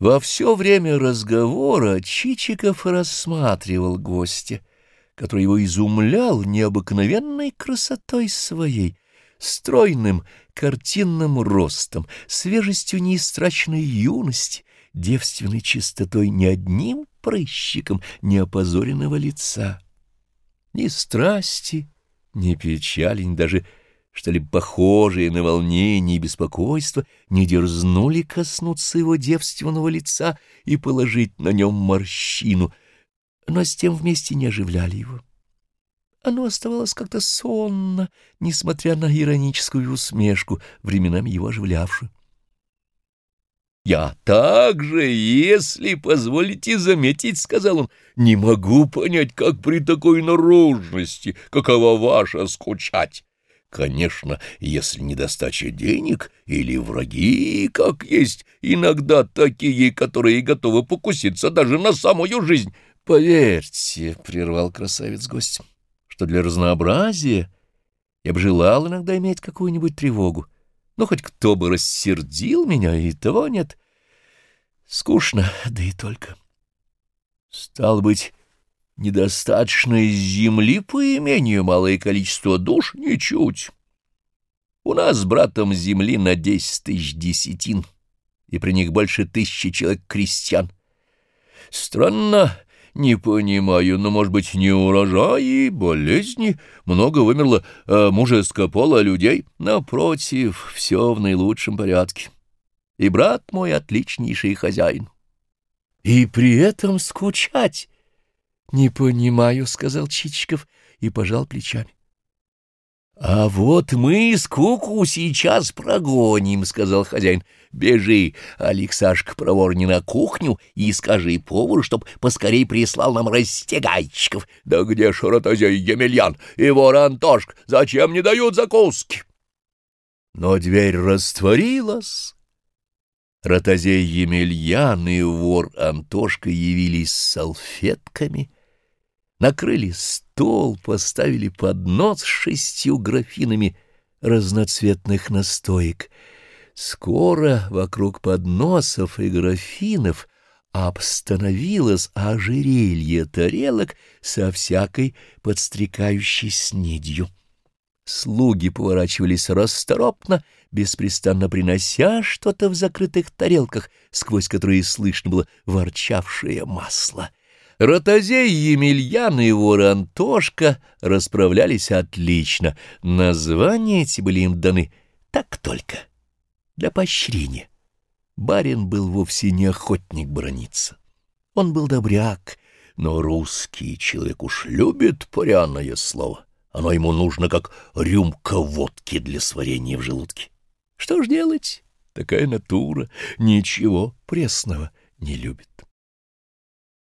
Во все время разговора Чичиков рассматривал гостя, который его изумлял необыкновенной красотой своей, стройным картинным ростом, свежестью неистраченной юности, девственной чистотой ни одним прыщиком не опозоренного лица. Ни страсти, ни печали, ни даже что-либо похожее на волнение и беспокойство, не дерзнули коснуться его девственного лица и положить на нем морщину, но с тем вместе не оживляли его. Оно оставалось как-то сонно, несмотря на ироническую усмешку, временами его оживлявшую. «Я также, если позволите заметить, — сказал он, — не могу понять, как при такой наружности, какова ваша скучать. Конечно, если недостача денег или враги, как есть иногда такие, которые готовы покуситься даже на самую жизнь. Поверьте, — прервал красавец гость, — что для разнообразия я бы желал иногда иметь какую-нибудь тревогу. Но хоть кто бы рассердил меня, и того нет. Скучно, да и только. Стал быть... Недостаточно земли по имению малое количество душ ничуть. У нас с братом земли на десять тысяч десятин, и при них больше тысячи человек крестьян. Странно, не понимаю, но, может быть, не урожаи, болезни, много вымерло а мужеского пола людей. Напротив, все в наилучшем порядке. И брат мой отличнейший хозяин. И при этом скучать — Не понимаю, — сказал Чичиков и пожал плечами. — А вот мы скуку сейчас прогоним, — сказал хозяин. — Бежи, Алексашка, проворни на кухню и скажи повару, чтоб поскорей прислал нам растягайчиков. Да где ж ротозей Емельян и вор Антошка? Зачем не дают закуски? Но дверь растворилась. Ротозей Емельян и вор Антошка явились с салфетками — накрыли стол, поставили поднос с шестью графинами разноцветных настоек. Скоро вокруг подносов и графинов обстановилось ожерелье тарелок со всякой подстрекающей снедью. Слуги поворачивались расторопно, беспрестанно принося что-то в закрытых тарелках, сквозь которые слышно было ворчавшее масло — Ротозей Емельян и вор Антошка расправлялись отлично. Названия эти были им даны так только, для поощрения. Барин был вовсе не охотник брониться. Он был добряк, но русский человек уж любит пряное слово. Оно ему нужно, как рюмка водки для сварения в желудке. Что ж делать? Такая натура ничего пресного не любит.